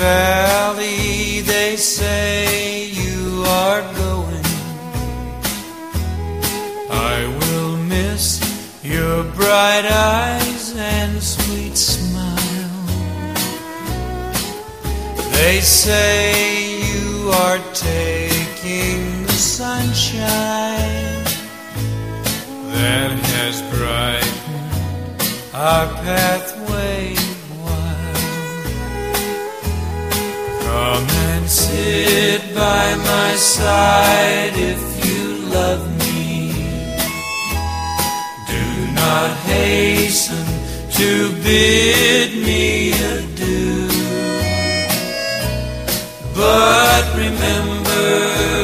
valley they say you are going. I will miss your bright eyes and sweet smile. They say you are taking the sunshine that has brightened our path sit by my side if you love me Do not hasten to bid me adieu. But remember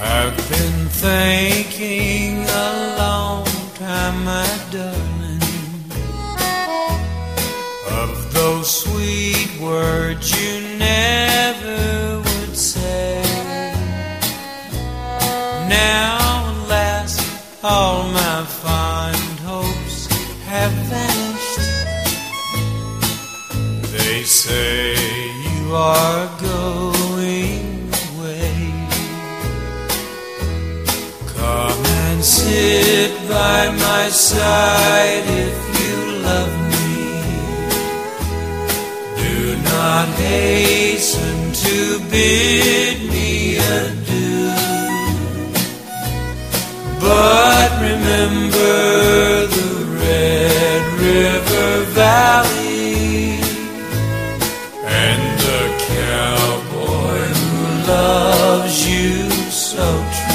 I've been thinking a long time, my darling, of those sweet words you never would say. Now, alas, all my fond hopes have vanished. They say you are going sit by my side if you love me. Do not hasten to bid me adieu. But remember the Red River Valley and the cowboy who loves you so true.